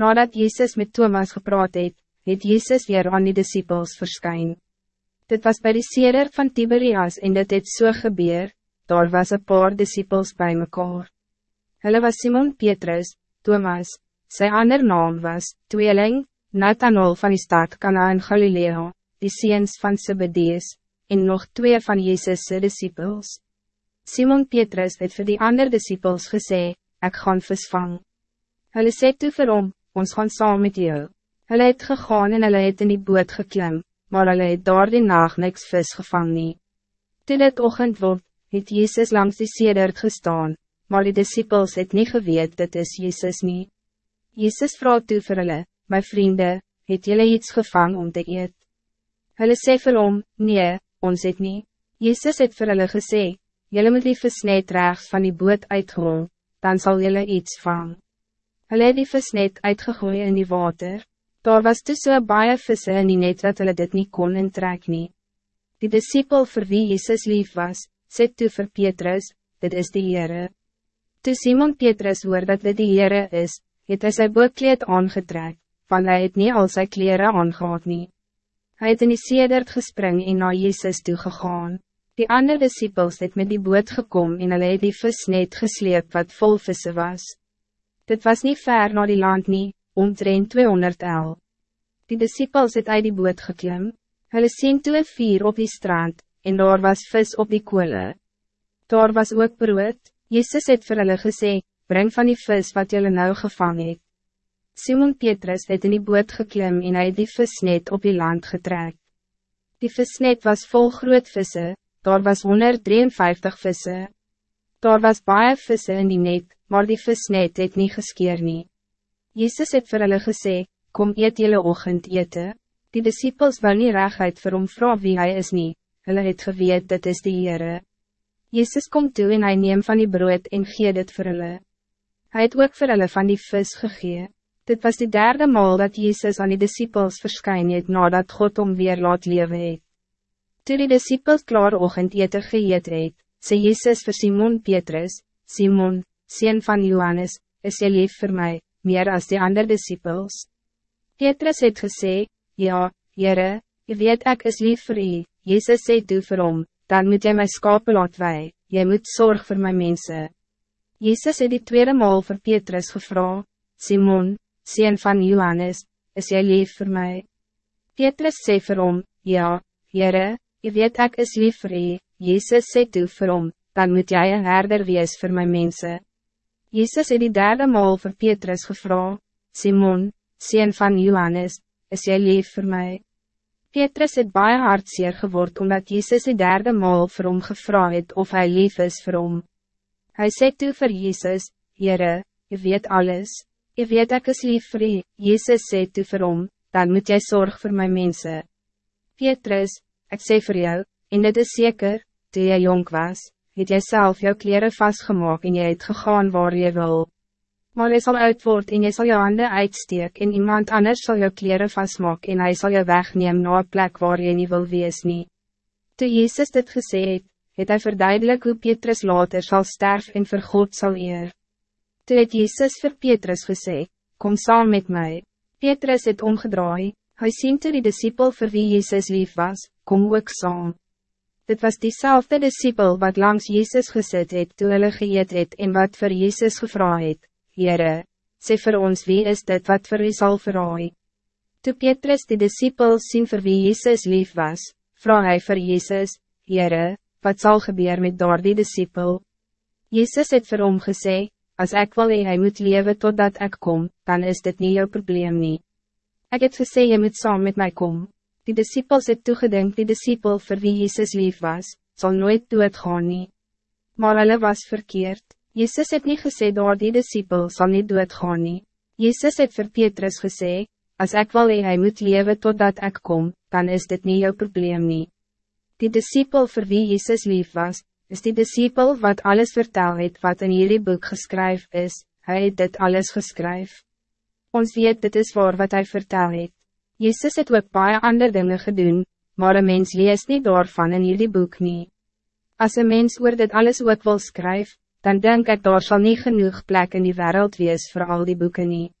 Nadat Jezus met Thomas gepraat het, het Jezus weer aan die disciples verskyn. Dit was bij de seder van Tiberias en dit het so gebeur, daar was een paar disciples bij mekaar. Hulle was Simon Petrus, Thomas, zijn ander naam was, Tweeling, Nathanael van die stad Cana in Galilea, die seens van Zebedees, en nog twee van Jezus' disciples. Simon Petrus het voor die ander disciples gesê, ik gaan vis vang. Hulle sê toe vir hom, ons gaan saam met jou. Hulle het gegaan en hulle het in die boot geklim, maar hulle het daar die nacht niks vis gevang nie. Toe dit ochend word, het Jezus langs die sedert gestaan, maar die disciples het niet geweet dit is Jezus niet. Jezus vraagt toe vir hulle, my vrienden, het julle iets gevang om te eet? Hulle sê vir hom, nee, ons het niet. Jezus het vir hulle gesê, julle moet die versnijd rechts van die boot uitgooien, dan zal julle iets vang. Hulle het die vis net uitgegooi in die water. Daar was dus so baie visse in die net dat hulle dit niet kon intrek nie. Die disciple vir wie Jezus lief was, sê toe vir Petrus, dit is die Heere. Toe Simon Petrus hoor dat dit die Heere is, het hy sy boekleed aangetrek, want hy het nie al sy kleren aangehad nie. Hy het in die sedert gespring en na Jezus toe gegaan. Die andere disciples het met die boot gekom en hulle het die vis net gesleep wat vol visse was. Dit was niet ver naar die land nie, omtrent 200 el. Die disciples het uit die boot geklim, hulle sien toe een vier op die strand, en daar was vis op die koele. Daar was ook brood, Jezus het vir hulle gesê, breng van die vis wat jullie nou gevang het. Simon Petrus het in die boot geklim en hy het die vis net op die land getrek. Die visnet was vol groot visse, daar was 153 visse. Daar was baie visse in die net, maar die visnet het niet geskeer nie. Jezus het vir hulle gesê, kom eet jylle ochend ete. Die disciples wil nie rechtheid vir hom vraag wie hij is nie, hulle het geweet dit is die Heere. Jezus komt toe en hy neem van die brood en gee dit vir hulle. Hy het ook vir hulle van die vis gegee. Dit was die derde maal dat Jezus aan die disciples verskyn het nadat God om weer laat lewe het. Toe die disciples klaar ochend ete geëet het, sê Jezus vir Simon Petrus, Simon, sien van Johannes, is jy lief voor mij, meer als die andere disciples? Petrus het gesê, ja, Jere, je weet ek is lief voor u, Jezus sê toe vir hom, dan moet jy my skape laat wei, jy moet zorg voor my mensen. Jezus het die tweede maal voor Petrus gevra, Simon, sien van Johannes, is jy lief voor mij? Petrus sê vir hom, ja, Jere, je weet ek is lief voor u, Jezus sê toe vir hom, dan moet jij een herder wees voor mijn mensen. Jezus het die derde maal voor Petrus gevra, Simon, sien van Johannes, is jij lief voor mij? Petrus het baie hartseer geword omdat Jezus die derde maal vir hom gevra het of hij lief is vir hom. Hy sê toe vir Jezus, Heere, je weet alles, je weet ek is lief vir u, Jezus sê toe vir hom, dan moet jij zorg voor mijn mensen. Petrus, ik sê voor jou, en dit is zeker, toe jy jong was, het jy self jou kleren vastgemaakt en jy het gegaan waar je wil. Maar jy sal oud word en jy sal jou handen uitsteek en iemand anders zal jou kleren vastmaak en hij zal jou wegneem na een plek waar je niet wil wees nie. Toe Jezus dit gesê het, het hy verduidelik hoe Petrus later zal sterven en vir God sal eer. Toe het Jezus vir Petrus gesê, kom saam met mij. Petrus het omgedraai, hy sien toe die disciple vir wie Jezus lief was, kom ook saam. Dit was diezelfde discipel wat langs Jezus gezet het toe hulle geëet het en wat voor Jezus gevra het, Heere, sê vir ons wie is dit wat voor u sal verraai? Toe Petrus die discipel sien vir wie Jezus lief was, vraag hij voor Jezus, Heere, wat zal gebeuren met daar die discipel? Jezus het vir hom gesê, as ek wil hy moet leven totdat ik kom, dan is dit niet jouw probleem nie. Ek het gesê jy moet saam met mij komen. Die disciples het toegedink die disciple voor wie Jezus lief was, zal nooit doodgaan nie. Maar hulle was verkeerd. Jezus het niet gesê daar die disciple zal niet doodgaan nie. Jezus het vir Petrus gesê, als ik wil hy moet leven totdat ik kom, dan is dit niet jouw probleem nie. Die disciple voor wie Jezus lief was, is die disciple wat alles vertel het wat in jullie boek geschreven is, hij het dit alles geschreven. Ons weet dit is waar wat hij vertel het. Jezus het ook baie ander dinge gedoen, maar een mens lees niet daarvan in jullie boek nie. Als een mens oor dit alles ook wil skryf, dan denk ik daar zal niet genoeg plek in die wereld wees voor al die boeken niet.